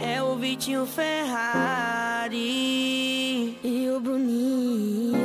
É o Vitinho Ferrari e o Bruninho.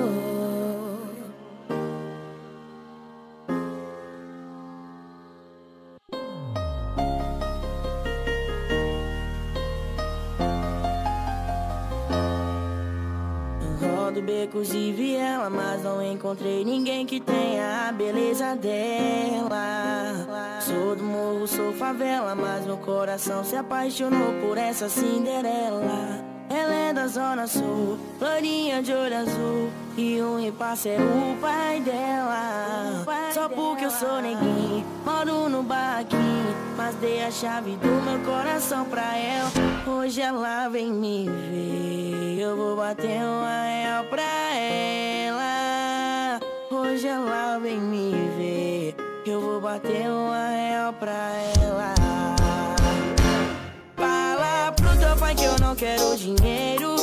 Rodo becos e viela, mas não encontrei ninguém que tenha a beleza dela. Sou do morro, sou favela, mas meu coração se apaixonou por essa Cinderela. Ela é da zona sul, florinha de olho azul E um repasse é o pai dela. Só porque eu sou neguinho, moro no barraquinho Mas dei a chave do meu coração pra ela. Hoje ela vem me ver Eu vou bater uma real pra ela. Hoje ela vem me ver Eu vou bater real pra ela. Pai que eu não quero dinheiro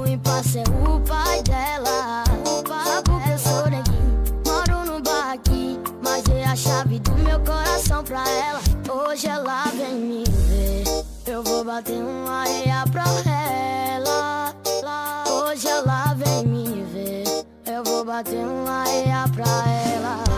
impasse é o pai dela. Só porque eu sou neguinho, moro no barraquinho, mas dei a chave do meu coração pra ela. Hoje ela vem me ver, eu vou bater uma areia pra ela. Hoje ela vem me ver. Eu vou bater uma areia pra ela